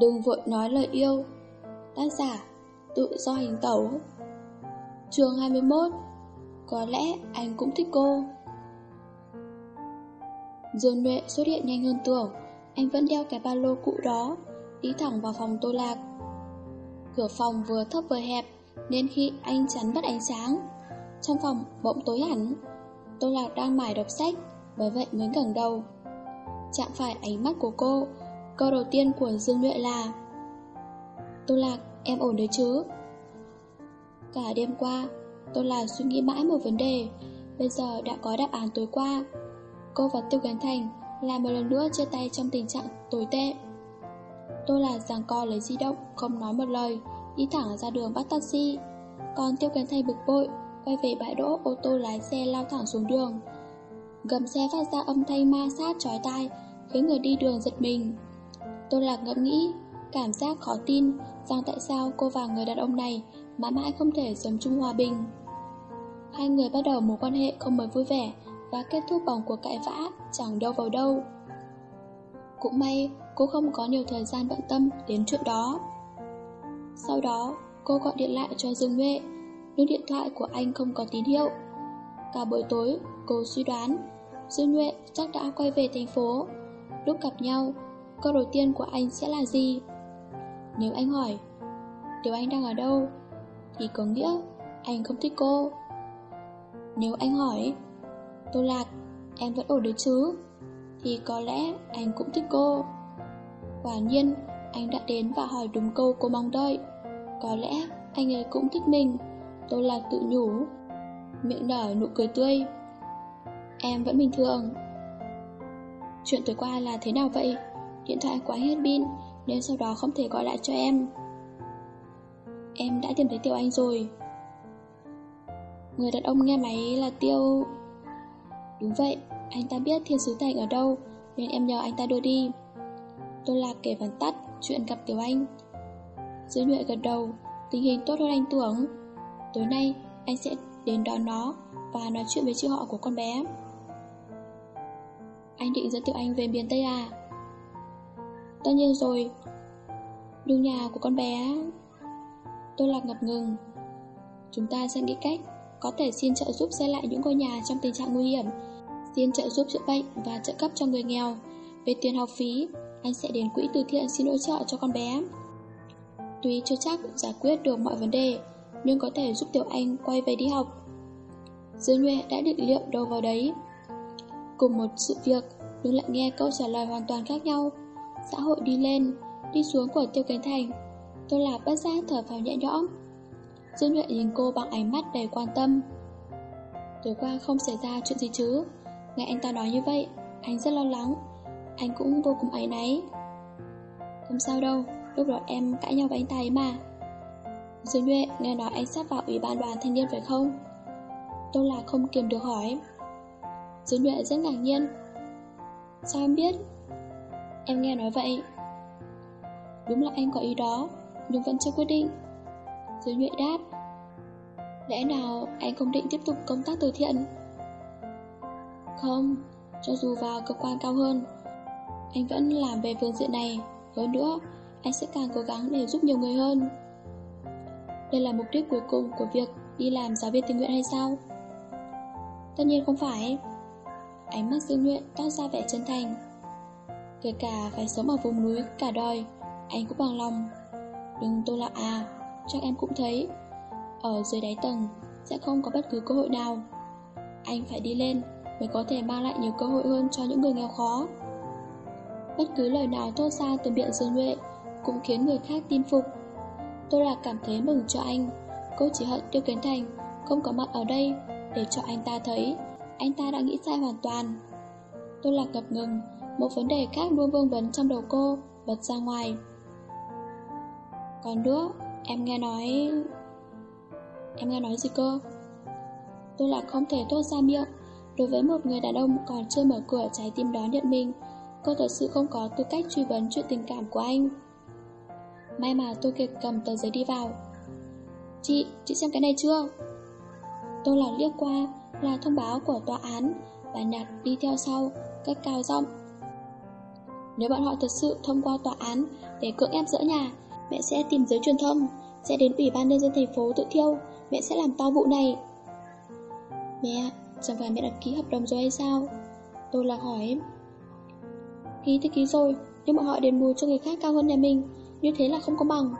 Đừng vội nói lời yêu. Tác giả, Tự do hình tẩu. Chương 21 Có lẽ anh cũng thích cô. Dương Nhuệ xuất hiện nhanh hơn tưởng, Anh vẫn đeo cái ba lô cũ đó, Đi thẳng vào phòng Tô Lạc. Cửa phòng vừa thấp vừa hẹp, Nên khi anh chắn mất ánh sáng, Trong phòng bỗng tối hẳn. Tô Lạc đang mải đọc sách, Bởi vậy mới ngẩng đầu. Chạm phải ánh mắt của cô Câu đầu tiên của Dương Nhuệ là Tô Lạc, em ổn đấy chứ? Cả đêm qua, Tô Lạc suy nghĩ mãi một vấn đề Bây giờ đã có đáp án tối qua. Cô và Tiêu Cánh Thành lại một lần nữa chia tay trong tình trạng tồi tệ. Tô Lạc giằng co lấy di động, không nói một lời Đi thẳng ra đường bắt taxi. Còn Tiêu Cánh Thành bực bội Quay về bãi đỗ ô tô lái xe lao thẳng xuống đường. Gầm xe phát ra âm thanh ma sát chói tai Khiến người đi đường giật mình tôi Lạc ngẫm nghĩ Cảm giác khó tin rằng tại sao cô và người đàn ông này mãi mãi không thể sống chung hòa bình. Hai người bắt đầu mối quan hệ không mấy vui vẻ và kết thúc bằng cuộc cãi vã chẳng đâu vào đâu. Cũng may cô không có nhiều thời gian bận tâm đến chuyện đó. Sau đó, cô gọi điện lại cho Dương huệ nhưng điện thoại của anh không có tín hiệu. Cả buổi tối, cô suy đoán Dương huệ chắc đã quay về thành phố. Lúc gặp nhau, câu đầu tiên của anh sẽ là gì? Nếu anh hỏi, Điều anh đang ở đâu? Thì có nghĩa anh không thích cô. Nếu anh hỏi Tô Lạc, Em vẫn ổn đấy chứ? Thì có lẽ anh cũng thích cô. Quả nhiên, Anh đã đến và hỏi đúng câu cô mong đợi. Có lẽ anh ấy cũng thích mình. Tô Lạc tự nhủ, Miệng nở nụ cười tươi. Em vẫn bình thường. Chuyện tối qua là thế nào vậy? Điện thoại quá hết pin Nên sau đó không thể gọi lại cho em. Em đã tìm thấy Tiêu Anh rồi. Người đàn ông nghe máy là Tiêu. Đúng vậy, Anh ta biết Thiên Sứ Thành ở đâu, Nên em nhờ anh ta đưa đi. Tôi là kể vắn tắt, chuyện gặp Tiểu Anh. Dư nhuệ gật đầu, Tình hình tốt hơn anh tưởng. Tối nay, anh sẽ đến đón nó Và nói chuyện với chị họ của con bé. Anh định dẫn Tiểu Anh về miền Tây à? Tất nhiên rồi. Nhưng nhà của con bé Tôi lạc ngập ngừng. Chúng ta sẽ nghĩ cách Có thể xin trợ giúp xây lại những ngôi nhà trong tình trạng nguy hiểm. Xin trợ giúp chữa bệnh Và trợ cấp cho người nghèo. Về tiền học phí, Anh sẽ đến quỹ từ thiện xin hỗ trợ cho con bé. Tuy chưa chắc giải quyết được mọi vấn đề, Nhưng có thể giúp Tiểu Anh quay về đi học. Dương Nhuệ đã định liệu đâu vào đấy. Cùng một sự việc, Nhưng lại nghe câu trả lời hoàn toàn khác nhau. Xã hội đi lên, Đi xuống của Tiêu Kiến Thành. Tôi là bất giác thở phào nhẹ nhõm Dương Nhuệ nhìn cô bằng ánh mắt đầy quan tâm. Tối qua không xảy ra chuyện gì chứ? Nghe anh ta nói như vậy, Anh rất lo lắng. Anh cũng vô cùng áy náy. Không sao đâu, Lúc đó em cãi nhau với anh ta ấy mà. Dương Nhuệ nghe nói anh sắp vào ủy ban đoàn thanh niên phải không? Tôi là không kiềm được hỏi. Dương Nhuệ rất ngạc nhiên. Sao em biết? Em nghe nói vậy. Đúng là anh có ý đó, Nhưng vẫn chưa quyết định. Dưới Nhuệ đáp, Lẽ nào anh không định tiếp tục công tác từ thiện? Không, Cho dù vào cơ quan cao hơn, Anh vẫn làm về phương diện này. Hơn nữa, Anh sẽ càng cố gắng để giúp nhiều người hơn. Đây là mục đích cuối cùng của việc Đi làm giáo viên tình nguyện hay sao? Tất nhiên không phải. Ánh mắt Dương Nhuệ toát ra vẻ chân thành. Kể cả phải sống ở vùng núi cả đời, Anh cũng bằng lòng. Đừng tôi là à Chắc em cũng thấy. Ở dưới đáy tầng Sẽ không có bất cứ cơ hội nào. Anh phải đi lên Mới có thể mang lại nhiều cơ hội hơn cho những người nghèo khó. Bất cứ lời nào thốt ra từ miệng Dương huệ Cũng khiến người khác tin phục. Tôi là cảm thấy mừng cho anh. Cô chỉ hận Tiêu Kiến Thành Không có mặt ở đây Để cho anh ta thấy. Anh ta đã nghĩ sai hoàn toàn. Tôi là ngập ngừng một vấn đề khác luôn vương vấn trong đầu cô Bật ra ngoài. Còn nữa Em nghe nói Em nghe nói gì cơ? Tôi là không thể tốt ra miệng. Đối với một người đàn ông còn chưa mở cửa trái tim đó nhận mình Cô thật sự không có tư cách truy vấn chuyện tình cảm của anh. May mà tôi kịp cầm tờ giấy đi vào. Chị, chị xem cái này chưa? Tôi là liếc qua là thông báo của tòa án Bà Nhạt đi theo sau, cách cao giọng. Nếu bọn họ thật sự thông qua tòa án để cưỡng ép dỡ nhà, mẹ sẽ tìm giới truyền thông, sẽ đến ủy ban nhân dân thành phố tự thiêu, mẹ sẽ làm to vụ này. Mẹ, chẳng phải mẹ đã ký hợp đồng rồi hay sao? Tôi là hỏi Ký thì ký rồi, nhưng bọn họ đền bù cho người khác cao hơn nhà mình, như thế là không có bằng.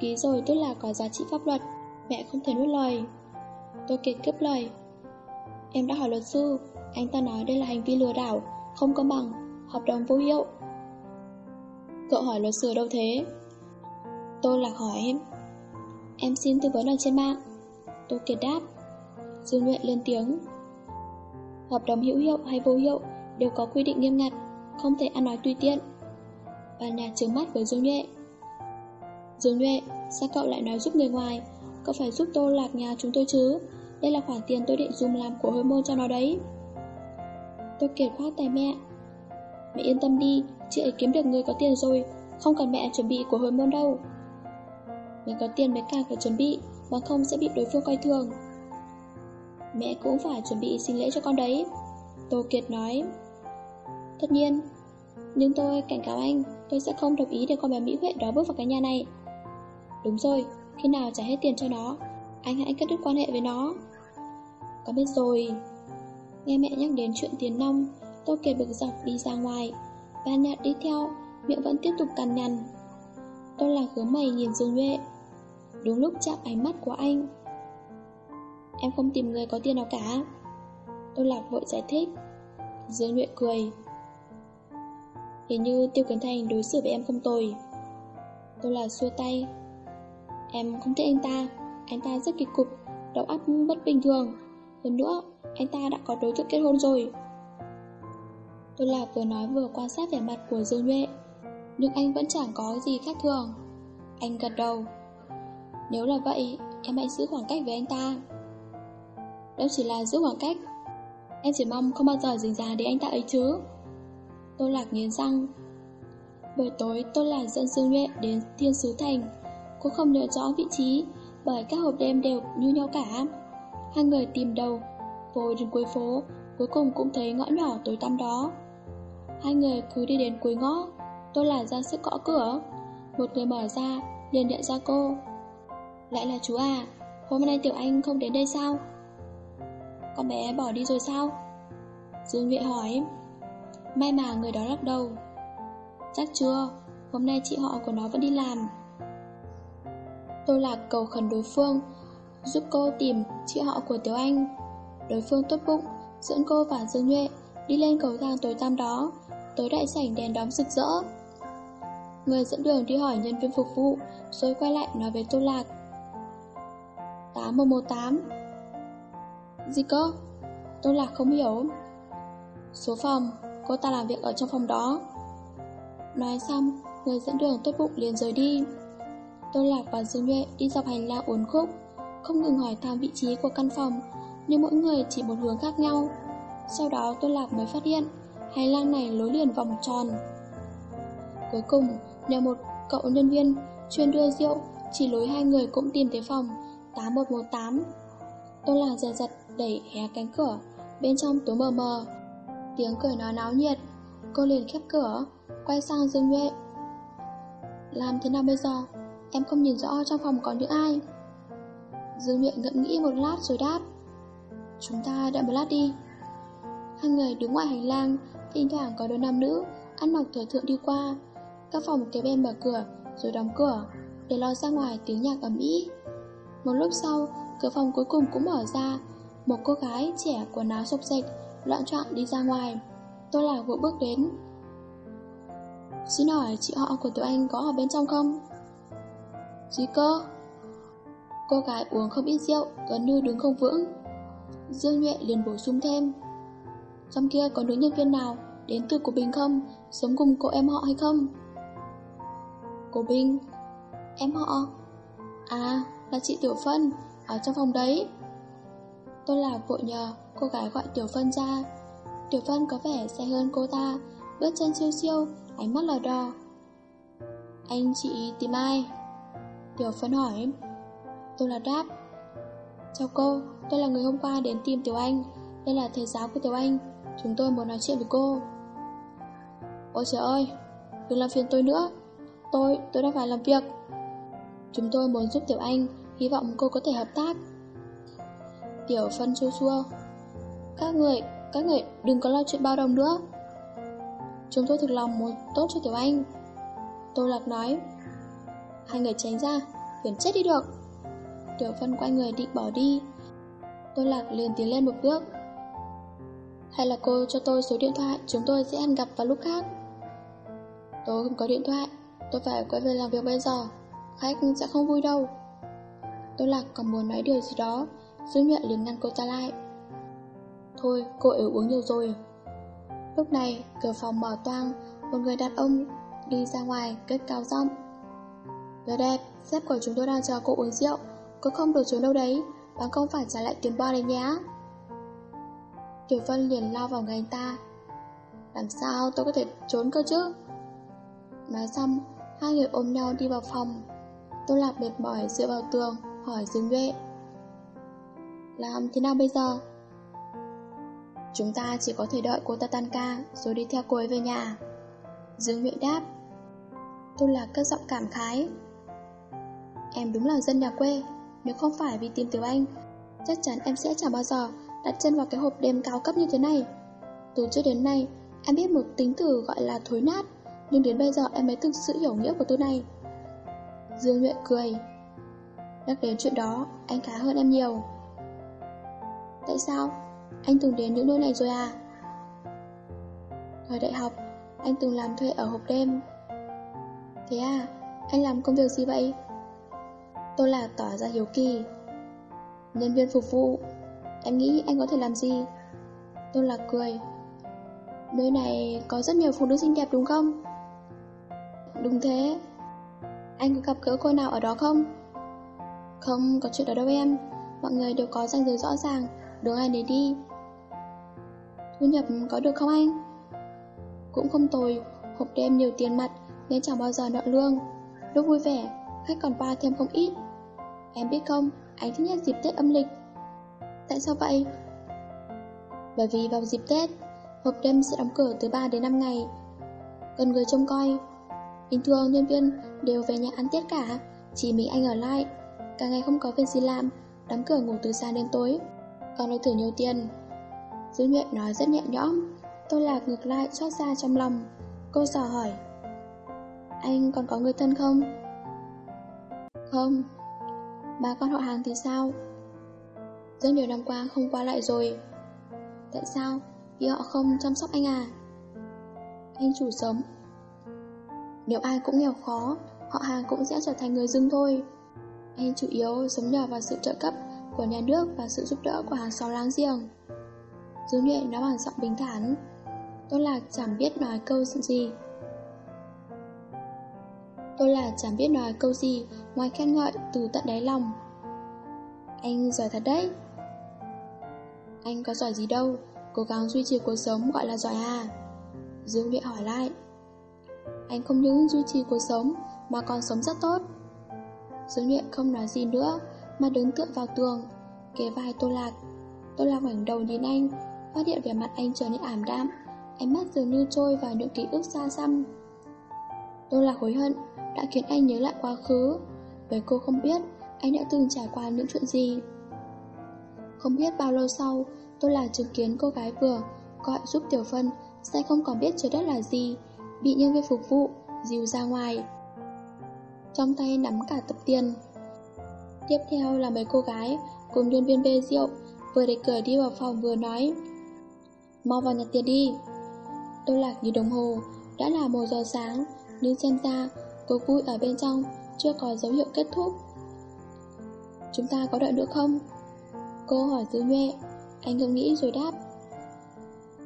Ký rồi tức là có giá trị pháp luật, mẹ không thể nuốt lời. Tôi kiệt cướp lời. Em đã hỏi luật sư, anh ta nói đây là hành vi lừa đảo, không có bằng, hợp đồng vô hiệu. Cậu hỏi luật sư đâu thế? Tôi lạc hỏi em. Em xin tư vấn ở trên mạng. Tôi kiệt đáp. Dương Nhuệ lên tiếng. Hợp đồng hữu hiệu hay vô hiệu đều có quy định nghiêm ngặt, không thể ăn nói tùy tiện. Bà nhà trứng mắt với Dương Nhuệ. Dương Nhuệ, sao cậu lại nói giúp người ngoài? Cậu phải giúp tôi lạc nhà chúng tôi chứ? Đây là khoản tiền tôi định dùng làm của hormone môn cho nó đấy. Tôi kiệt khoác tay mẹ. Mẹ yên tâm đi, chị ấy kiếm được người có tiền rồi, không cần mẹ chuẩn bị của hồi môn đâu. Người có tiền mới càng phải chuẩn bị, bằng không sẽ bị đối phương coi thường. Mẹ cũng phải chuẩn bị xin lễ cho con đấy. Tô Kiệt nói. Tất nhiên, nhưng tôi cảnh cáo anh, tôi sẽ không đồng ý để con bé Mỹ Huệ đó bước vào cái nhà này. Đúng rồi, khi nào trả hết tiền cho nó, anh hãy cắt đứt quan hệ với nó. Cảm biết rồi. Nghe mẹ nhắc đến chuyện tiền nông, Tô Kiệt bực dọc đi ra ngoài. Ba nhạt đi theo, miệng vẫn tiếp tục cằn nhằn. Tôi là hướng mày nhìn Dương Nhuệ. Đúng lúc chạm ánh mắt của anh. Em không tìm người có tiền nào cả. Tôi lạc vội giải thích. Dương Nhuệ cười. Hình như Tiêu Kiến Thành đối xử với em không tồi. Tôi là xua tay. Em không thích anh ta, anh ta rất kỳ cục, đầu óc bất bình thường. Hơn nữa, anh ta đã có đối tượng kết hôn rồi. Tôi lạc vừa nói vừa quan sát vẻ mặt của Dương Nhuệ, nhưng anh vẫn chẳng có gì khác thường. Anh gật đầu. Nếu là vậy, em hãy giữ khoảng cách với anh ta. Đâu chỉ là giữ khoảng cách, em chỉ mong không bao giờ dính dáng đến anh ta ấy chứ. Tôi lạc nghiến răng. Buổi tối tôi lạc dẫn Dương Nhuệ đến Thiên Sứ Thành. Cô không nhớ rõ vị trí, bởi các hộp đêm đều như nhau cả. Hai người tìm đầu, vội đến cuối phố, cuối cùng cũng thấy ngõ nhỏ tối tăm đó. Hai người cứ đi đến cuối ngõ, tôi là ra sức gõ cửa. Một người mở ra, liền nhận ra cô. Lại là chú à, hôm nay Tiểu Anh không đến đây sao? Con bé bỏ đi rồi sao? Dương Nhuệ hỏi. May mà người đó lắc đầu. Chắc chưa, hôm nay chị họ của nó vẫn đi làm. Tôi là cầu khẩn đối phương, giúp cô tìm chị họ của Tiểu Anh. Đối phương tốt bụng, dẫn cô và Dương Nhuệ đi lên cầu thang tối tăm đó, tới đại sảnh đèn đóm rực rỡ. Người dẫn đường đi hỏi nhân viên phục vụ, rồi quay lại nói với Tô Lạc. 8118 Gì cơ? Tô Lạc không hiểu. Số phòng, cô ta làm việc ở trong phòng đó. Nói xong, người dẫn đường tốt bụng liền rời đi. Tô Lạc và Dương Nhuệ đi dọc hành lang uốn khúc, không ngừng hỏi thăm vị trí của căn phòng, nhưng mỗi người chỉ một hướng khác nhau. Sau đó Tô Lạc mới phát hiện, hành lang này lối liền vòng tròn. Cuối cùng, nhờ một cậu nhân viên chuyên đưa rượu, chỉ lối hai người cũng tìm thấy phòng 8118. Tôi là dè dặt đẩy hé cánh cửa, bên trong tối mờ mờ. Tiếng cười nói náo nhiệt, cô liền khép cửa, quay sang Dương Nhuệ. Làm thế nào bây giờ? Em không nhìn rõ trong phòng có những ai Dương Nhuệ ngẫm nghĩ một lát rồi đáp Chúng ta đợi một lát đi Hai người đứng ngoài hành lang Thỉnh thoảng có đôi nam nữ Ăn mặc thời thượng đi qua Các phòng kế bên mở cửa rồi đóng cửa Để lo ra ngoài tiếng nhạc ầm ĩ Một lúc sau Cửa phòng cuối cùng cũng mở ra Một cô gái trẻ quần áo sộc sạch, Loạn trọng đi ra ngoài Tôi là vội bước đến Xin hỏi chị họ của tụi anh có ở bên trong không? Gì cơ? Cô gái uống không ít rượu, gần như đứng không vững. Dương Nhuệ liền bổ sung thêm. Trong kia có nữ nhân viên nào đến từ của Bình không? Sống cùng cô em họ hay không? Cô Bình? Em họ? À, là chị Tiểu Phân, ở trong phòng đấy. Tôi là vội nhờ cô gái gọi Tiểu Phân ra. Tiểu Phân có vẻ xe hơn cô ta, bước chân siêu siêu, ánh mắt lờ đò. Anh chị tìm ai? Tiểu Phân hỏi Tôi là đáp Chào cô, tôi là người hôm qua đến tìm Tiểu Anh Đây là thầy giáo của Tiểu Anh Chúng tôi muốn nói chuyện với cô Ôi trời ơi, đừng làm phiền tôi nữa. Tôi, tôi đang phải làm việc. Chúng tôi muốn giúp Tiểu Anh, hy vọng cô có thể hợp tác. Tiểu phân chua chua. Các người, các người đừng có lo chuyện bao đồng nữa. Chúng tôi thực lòng muốn tốt cho Tiểu Anh. Tô Lạc nói. Hai người tránh ra, phiền chết đi được. Tiểu phân quay người định bỏ đi. Tô Lạc liền tiến lên một bước. Hay là cô cho tôi số điện thoại, chúng tôi sẽ hẹn gặp vào lúc khác. Tôi không có điện thoại, tôi phải quay về làm việc bây giờ. Khách sẽ không vui đâu. Tôi Lạc còn muốn nói điều gì đó, Dương nhuận liền ngăn cô ta lại. Thôi, cô ấy uống nhiều rồi. Lúc này, cửa phòng mở toang, một người đàn ông đi ra ngoài, cất cao giọng. Đứa đẹp, sếp của chúng tôi đang chờ cô uống rượu, cô không được trốn đâu đấy, bán không phải trả lại tiền bo đấy nhé. Tiểu Vân liền lao vào người anh ta. Làm sao tôi có thể trốn cơ chứ? Nói xong, hai người ôm nhau đi vào phòng. Tôi lạc mệt mỏi dựa vào tường, hỏi Dương Duệ. Làm thế nào bây giờ? Chúng ta chỉ có thể đợi cô ta tan ca Rồi đi theo cô ấy về nhà Dương Duệ đáp Tôi Lạc cất giọng cảm khái Em đúng là dân nhà quê Nếu không phải vì tìm Tiểu Anh Chắc chắn em sẽ chẳng bao giờ Đặt chân vào cái hộp đêm cao cấp như thế này Từ trước đến nay Em biết một tính từ gọi là thối nát Nhưng đến bây giờ em mới thực sự hiểu nghĩa của từ này Dương Nhuệ cười Nhắc đến chuyện đó Anh khá hơn em nhiều Tại sao? Anh từng đến những nơi này rồi à? Thời đại học, anh từng làm thuê ở hộp đêm. Thế à, anh làm công việc gì vậy? Tôi là tỏ ra hiếu kỳ. Nhân viên phục vụ, em nghĩ anh có thể làm gì? Tôi là cười. Nơi này có rất nhiều phụ nữ xinh đẹp đúng không? Đúng thế. Anh có gặp gỡ cô nào ở đó không? Không, có chuyện đó đâu em. Mọi người đều có danh giới rõ ràng, đường ai nấy đi. Thu nhập có được không anh? Cũng không tồi, hộp đêm nhiều tiền mặt nên chẳng bao giờ nợ lương. Lúc vui vẻ, khách còn qua thêm không ít. Em biết không, anh thích nhất dịp Tết âm lịch. Tại sao vậy? Bởi vì vào dịp Tết, hộp đêm sẽ đóng cửa từ 3 đến 5 ngày. Cần người trông coi. Bình thường nhân viên đều về nhà ăn Tết cả, chỉ mình anh ở lại. Cả ngày không có việc gì làm, đóng cửa ngủ từ sáng đến tối. Còn được thử nhiều tiền. Dư nhuệ nói rất nhẹ nhõm Tôi lạc ngược lại xót xa trong lòng Cô dò hỏi Anh còn có người thân không? Không Bà con họ hàng thì sao? Rất nhiều năm qua không qua lại rồi. Tại sao? Vì họ không chăm sóc anh à? Anh chủ sống. Nếu ai cũng nghèo khó, Họ hàng cũng sẽ trở thành người dưng thôi. Anh chủ yếu sống nhờ vào sự trợ cấp của nhà nước và sự giúp đỡ của hàng xóm láng giềng. Dương Nhuệ nói bằng giọng bình thản, Tôi là chẳng biết nói câu gì. Tôi là chẳng biết nói câu gì Ngoài khen ngợi từ tận đáy lòng. Anh giỏi thật đấy. Anh có giỏi gì đâu, Cố gắng duy trì cuộc sống gọi là giỏi à? Dương Nhuệ hỏi lại. Anh không những duy trì cuộc sống Mà còn sống rất tốt. Dương Nhuệ không nói gì nữa, Mà đứng tựa vào tường Kế vai Tô Lạc. Tô Lạc ngoảnh đầu nhìn anh, Phát hiện vẻ mặt anh trở nên ảm đạm, Ánh mắt dường như trôi vào những ký ức xa xăm. Tô Lạc hối hận, Đã khiến anh nhớ lại quá khứ. Bởi cô không biết Anh đã từng trải qua những chuyện gì. Không biết bao lâu sau Tôi là chứng kiến cô gái vừa, Gọi giúp Tiểu Phân Sẽ không còn biết trời đất là gì, Bị nhân viên phục vụ Dìu ra ngoài. Trong tay nắm cả tập tiền. Tiếp theo là mấy cô gái Cùng nhân viên bê rượu, Vừa để cửa đi vào phòng vừa nói, Mau vào nhặt tiền đi. Tôi lạc như đồng hồ, Đã là một giờ sáng, Nhưng xem ra cuộc vui ở bên trong, Chưa có dấu hiệu kết thúc. Chúng ta có đợi nữa không? Cô hỏi dư Nhuệ. Anh ngẫm nghĩ rồi đáp.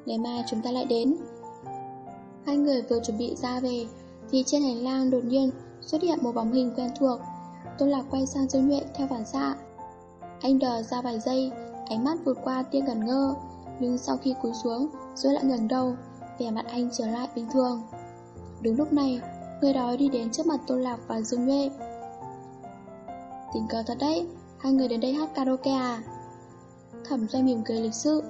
Ngày mai chúng ta lại đến. Hai người vừa chuẩn bị ra về, Thì trên hành lang đột nhiên Xuất hiện một bóng hình quen thuộc. Tôn lạc quay sang Dương Nhuệ theo phản xạ. Anh đờ ra vài giây, Ánh mắt vượt qua tia gần ngơ, nhưng sau khi cúi xuống Rồi lại ngẩng đầu, Vẻ mặt anh trở lại bình thường. Đúng lúc này, Người đó đi đến trước mặt tôn Lạc và Dương Nhuệ. Tình cờ thật đấy, Hai người đến đây hát karaoke à? Thẩm doanh mỉm cười lịch sự.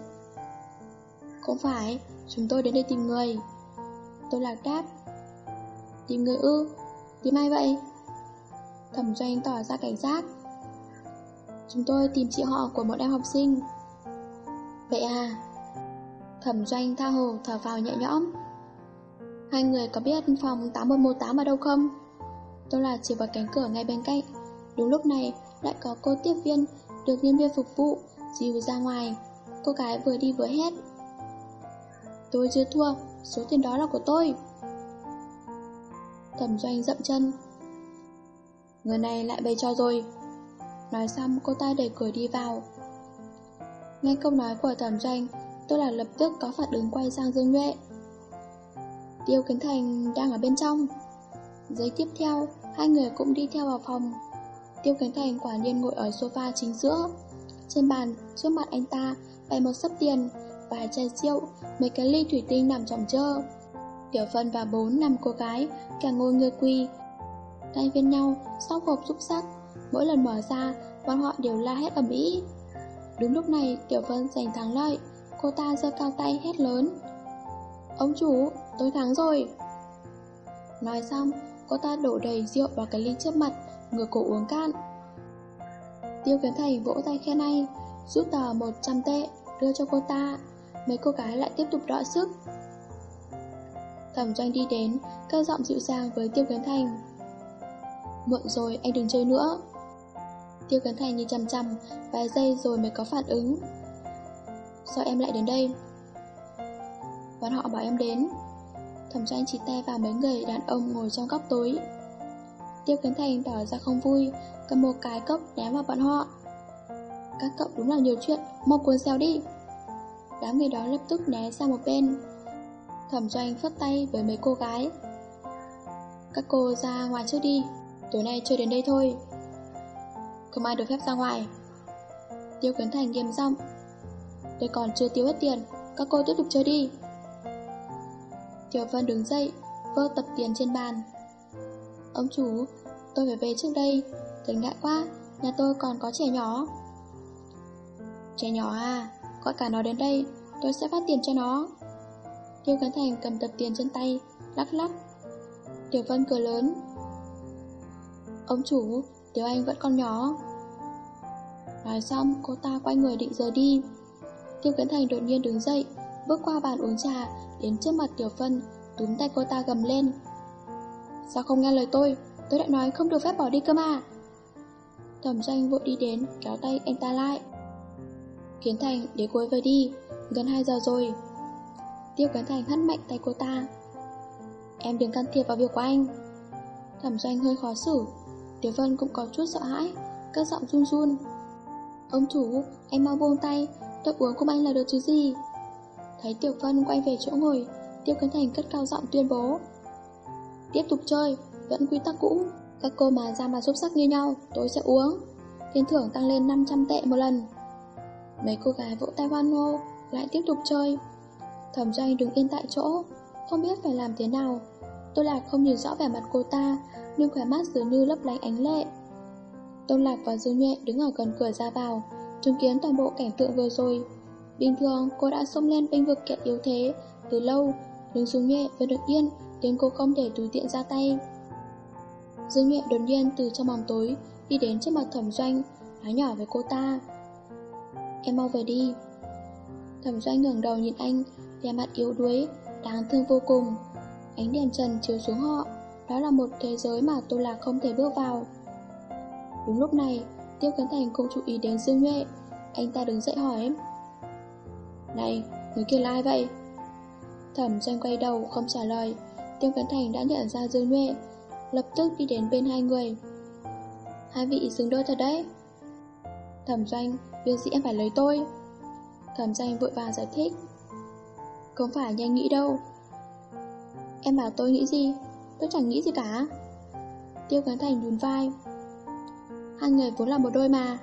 Không phải, Chúng tôi đến đây tìm người. Tôi lạc đáp. Tìm người ư? Tìm ai vậy? Thẩm doanh tỏ ra cảnh giác. Chúng tôi tìm chị họ của một em học sinh. Vậy à? Thẩm doanh tha hồ thở vào nhẹ nhõm. Hai người có biết phòng 8118 ở đâu không? Tôi là chỉ vào cánh cửa ngay bên cạnh. Đúng lúc này, lại có cô tiếp viên Được nhân viên phục vụ. Dìu ra ngoài. Cô gái vừa đi vừa hét. Tôi chưa thua, Số tiền đó là của tôi. Thẩm doanh dậm chân. Người này lại bày cho rồi. Nói xong, cô ta đẩy cửa đi vào. Nghe câu nói của thẩm doanh, Tôi là lập tức có phản ứng quay sang Dương Nhuệ. Tiêu Kiến Thành đang ở bên trong. Giấy tiếp theo, Hai người cũng đi theo vào phòng. Tiêu Kiến Thành quả nhiên ngồi ở sofa chính giữa. Trên bàn trước mặt anh ta Bày một sấp tiền Vài chai rượu Mấy cái ly thủy tinh nằm chồng chơ Tiểu vân và bốn năm cô gái Cả ngồi người quỳ Tay viên nhau Sóc hộp xúc sắc. Mỗi lần mở ra Bọn họ đều la hét ầm ĩ. Đúng lúc này Tiểu vân giành thắng lợi Cô ta giơ cao tay hét lớn. Ông chủ, tôi thắng rồi. Nói xong Cô ta đổ đầy rượu vào cái ly trước mặt Ngửa cổ uống cạn. Tiêu kiến thầy vỗ tay khen hay Rút tờ 100 tệ, Đưa cho cô ta. Mấy cô gái lại tiếp tục đọ sức. Thẩm doanh đi đến Cao giọng dịu dàng với Tiêu Kiến Thành. Muộn rồi, anh đừng chơi nữa. Tiêu Kiến Thành nhìn chằm chằm, Vài giây rồi mới có phản ứng. Sao em lại đến đây? Bọn họ bảo em đến. Thẩm doanh chỉ tay vào mấy người đàn ông ngồi trong góc tối. Tiêu Kiến Thành tỏ ra không vui, Cầm một cái cốc ném vào bọn họ. Các cậu đúng là nhiều chuyện, Mau cuốn xeo đi. Đám người đó lập tức né sang một bên. Thẩm doanh phất tay với mấy cô gái. Các cô ra ngoài trước đi, Tối nay chơi đến đây thôi. Không ai được phép ra ngoài. Tiêu Kiến Thành nghiêm giọng. Tôi còn chưa tiêu hết tiền, Các cô tiếp tục chơi đi. Tiểu Vân đứng dậy, Vơ tập tiền trên bàn. Ông chủ Tôi phải về trước đây. Thật ngại quá, Nhà tôi còn có trẻ nhỏ. Trẻ nhỏ à? Gọi cả nó đến đây, Tôi sẽ phát tiền cho nó. Tiêu Cấn Thành cầm tập tiền trên tay, Lắc lắc. Tiểu Vân cười lớn. Ông chủ, Tiểu Anh vẫn còn nhỏ. Nói xong, cô ta quay người định rời đi. Tiêu Cấn Thành đột nhiên đứng dậy, Bước qua bàn uống trà, Đến trước mặt Tiểu Vân, Túm tay cô ta gầm lên. Sao không nghe lời tôi? Tôi đã nói không được phép bỏ đi cơ mà. Thẩm doanh vội đi đến Kéo tay anh ta lại. Kiến Thành để cuối về đi Gần 2 giờ rồi. Tiêu Kiến Thành hất mạnh tay cô ta. Em đừng can thiệp vào việc của anh. Thẩm doanh hơi khó xử. Tiểu Vân cũng có chút sợ hãi Các giọng run run. Ông chủ, em mau buông tay Tôi uống cùng anh là được chứ gì? Thấy Tiểu Vân quay về chỗ ngồi Tiêu Kiến Thành cất cao giọng tuyên bố. Tiếp tục chơi. Vẫn quy tắc cũ. Các cô mà ra mà xúc sắc như nhau, Tôi sẽ uống. Tiền thưởng tăng lên 500 tệ một lần. Mấy cô gái vỗ tay hoan hô, Lại tiếp tục chơi. Thẩm doanh đứng yên tại chỗ, Không biết phải làm thế nào. Tôi Lạc không nhìn rõ vẻ mặt cô ta, Nhưng khỏe mắt dường như lấp lánh ánh lệ. Tôn Lạc và Dương Nhuệ đứng ở gần cửa ra vào, Chứng kiến toàn bộ cảnh tượng vừa rồi. Bình thường, cô đã xông lên bênh vực kẻ yếu thế, Từ lâu, Nhưng Dương Nhuệ vẫn được yên Đến cô không thể tùy tiện ra tay. Dương Nhuệ đột nhiên từ trong bóng tối Đi đến trước mặt thẩm doanh Nói nhỏ với cô ta. Em mau về đi. Thẩm doanh ngẩng đầu nhìn anh Vẻ mặt yếu đuối Đáng thương vô cùng. Ánh đèn trần chiếu xuống họ Đó là một thế giới mà tôi là không thể bước vào. Đúng lúc này Tiêu Cấn Thành không chú ý đến Dương Nhuệ. Anh ta đứng dậy hỏi em Này, người kia là ai vậy? Thẩm doanh quay đầu không trả lời. Tiêu Cấn Thành đã nhận ra Dương Nhuệ Lập tức đi đến bên hai người. Hai vị xứng đôi thật đấy. Thẩm doanh Việc gì em phải lấy tôi? Thẩm doanh vội vàng giải thích. Không phải nhanh nghĩ đâu. Em bảo tôi nghĩ gì? Tôi chẳng nghĩ gì cả. Tiêu Cấn Thành nhún vai. Hai người vốn là một đôi mà.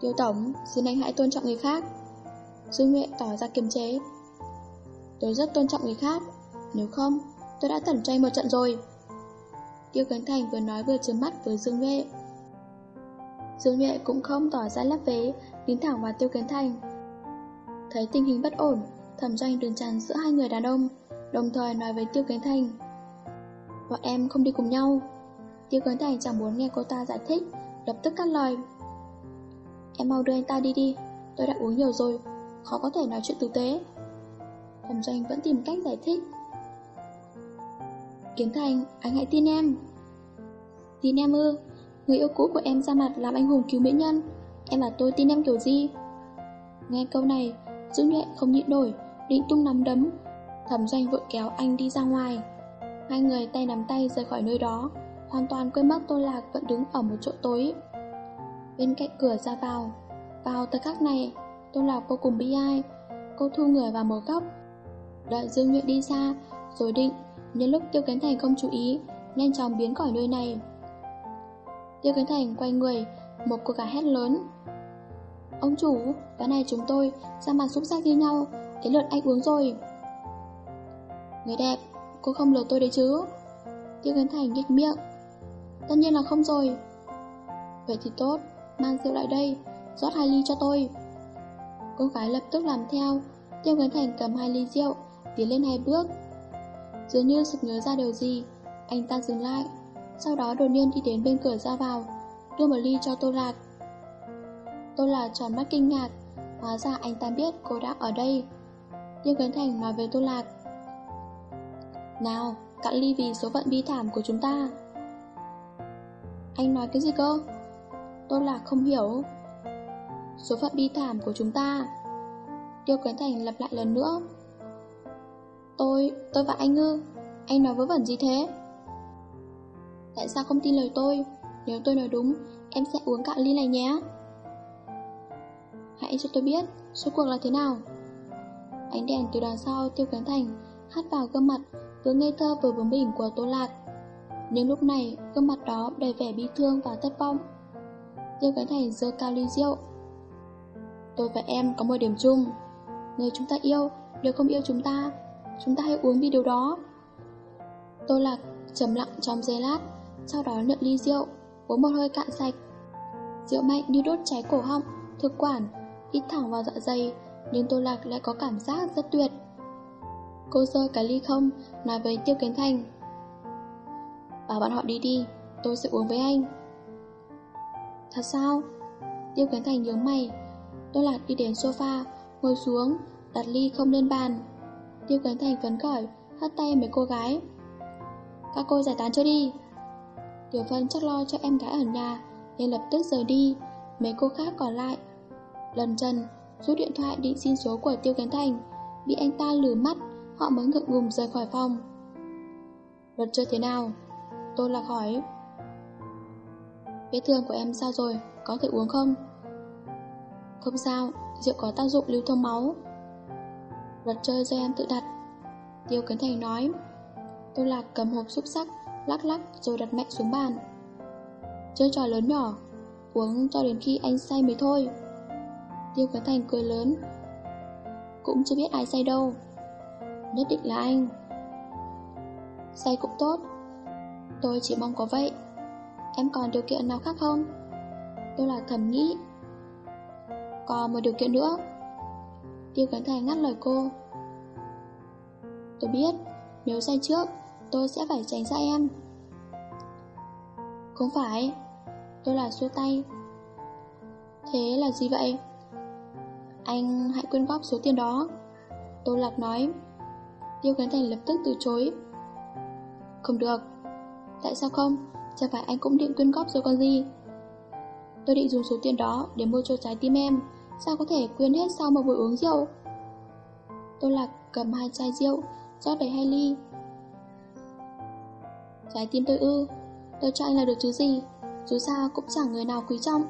Tiêu Tổng, Xin anh hãy tôn trọng người khác. Dương Nhuệ tỏ ra kiềm chế. Tôi rất tôn trọng người khác. Nếu không, tôi đã tẩn tranh một trận rồi. Tiêu Cấn Thành vừa nói vừa chớm mắt với Dương Nhuệ. Dương Nhuệ cũng không tỏ ra lắp vế đến thẳng vào Tiêu Cấn Thành. Thấy tình hình bất ổn, Thẩm doanh đường tràn giữa hai người đàn ông, Đồng thời nói với Tiêu Kiến Thành, Bọn em không đi cùng nhau. Tiêu Kiến Thành chẳng muốn nghe cô ta giải thích, Lập tức cắt lời, Em mau đưa anh ta đi đi, Tôi đã uống nhiều rồi, Khó có thể nói chuyện tử tế. Thẩm doanh vẫn tìm cách giải thích Kiến Thành, anh hãy tin em. Tin em ư? Người yêu cũ của em ra mặt làm anh hùng cứu mỹ nhân. Em và tôi tin em kiểu gì? Nghe câu này Dương Nhuệ không nhịn nổi Định tung nắm đấm. Thẩm doanh vội kéo anh đi ra ngoài. Hai người tay nắm tay rời khỏi nơi đó Hoàn toàn quên mất Tô Lạc vẫn đứng ở một chỗ tối. Bên cạnh cửa ra vào Vào thời khắc này Tô Lạc vô cùng bi ai. Cô thu người vào một góc. Đợi Dương Nhuệ đi xa Rồi định Nhân lúc Tiêu Kiến Thành không chú ý Nhanh chóng biến khỏi nơi này. Tiêu Kiến Thành quay người Một cô gái hét lớn. Ông chủ, cái này chúng tôi ra mặt xúc giác như nhau Đến lượt anh uống rồi. Người đẹp, cô không lừa tôi đấy chứ? Tiêu Kiến Thành nghịch miệng. Tất nhiên là không rồi. Vậy thì tốt, mang rượu lại đây rót hai ly cho tôi. Cô gái lập tức làm theo. Tiêu Kiến Thành cầm hai ly rượu Tiến lên hai bước. Dường như sực nhớ ra điều gì. Anh ta dừng lại. Sau đó đột nhiên đi đến bên cửa ra vào Đưa một ly cho Tô Lạc. Tô Lạc tròn mắt kinh ngạc. Hóa ra anh ta biết cô đã ở đây. Tiêu Cấn Thành nói với Tô Lạc. Nào, cạn ly vì số phận bi thảm của chúng ta. Anh nói cái gì cơ? Tô Lạc không hiểu. Số phận bi thảm của chúng ta. Tiêu Cấn Thành lặp lại lần nữa. Tôi, tôi và anh ư? Anh nói vớ vẩn gì thế? Tại sao không tin lời tôi? Nếu tôi nói đúng Em sẽ uống cạn ly này nhé. Hãy cho tôi biết Số cuộc là thế nào? Ánh đèn từ đằng sau Tiêu cánh Thành Hắt vào gương mặt vừa ngây thơ vừa bướng bỉnh của Tô Lạc. Nhưng lúc này gương mặt đó đầy vẻ bi thương và thất vọng. Tiêu cánh Thành giơ cao ly rượu. Tôi và em có một điểm chung. Người chúng ta yêu đều không yêu chúng ta Chúng ta hãy uống đi điều đó. Tô Lạc trầm lặng trong giây lát, Sau đó nhận ly rượu, Uống một hơi cạn sạch. Rượu mạnh như đốt cháy cổ họng, Thực quản Ít thẳng vào dạ dày, Nhưng Tô Lạc lại có cảm giác rất tuyệt. Cô rơi cái ly không, Nói với Tiêu Kiến Thành. Bảo bọn họ đi đi, Tôi sẽ uống với anh. Thật sao? Tiêu Kiến Thành nhớ mày. Tô Lạc đi đến sofa, Ngồi xuống, Đặt ly không lên bàn. Tiêu Cấn Thành phấn khởi Hất tay mấy cô gái. Các cô giải tán cho đi. Tiểu Vân chắc lo cho em gái ở nhà, Nên lập tức rời đi. Mấy cô khác còn lại. Lần trần, rút điện thoại định xin số của Tiêu Cấn Thành. Bị anh ta lừa mắt, Họ mới ngượng ngùng rời khỏi phòng. Luật chơi thế nào? Tôi lạc hỏi. Vết thương của em sao rồi? Có thể uống không? Không sao, Rượu có tác dụng lưu thông máu. Luật chơi do em tự đặt. Tiêu Kiến Thành nói, Tôi lạc cầm hộp xúc sắc, Lắc lắc rồi đặt mạnh xuống bàn. Chơi trò lớn nhỏ, Uống cho đến khi anh say mới thôi. Tiêu Kiến Thành cười lớn, Cũng chưa biết ai say đâu, Nhất định là anh. Say cũng tốt, Tôi chỉ mong có vậy. Em còn điều kiện nào khác không? Tôi là thầm nghĩ. Còn một điều kiện nữa. Tiêu Kiến Thành ngắt lời cô. Tôi biết, Nếu say trước, Tôi sẽ phải tránh xa em. Không phải, Tôi là xua tay. Thế là gì vậy? Anh hãy quyên góp số tiền đó. Tô Lạc nói. Tiêu Khánh Thành lập tức từ chối. Không được. Tại sao không? Chẳng phải anh cũng định quyên góp rồi con gì. Tôi định dùng số tiền đó Để mua cho trái tim em. Sao có thể quên hết sau một buổi uống rượu? Tô Lạc cầm hai chai rượu, rót đầy hai ly. Trái tim tôi ư, Tôi cho anh là được chứ gì? Dù sao cũng chẳng người nào quý trọng.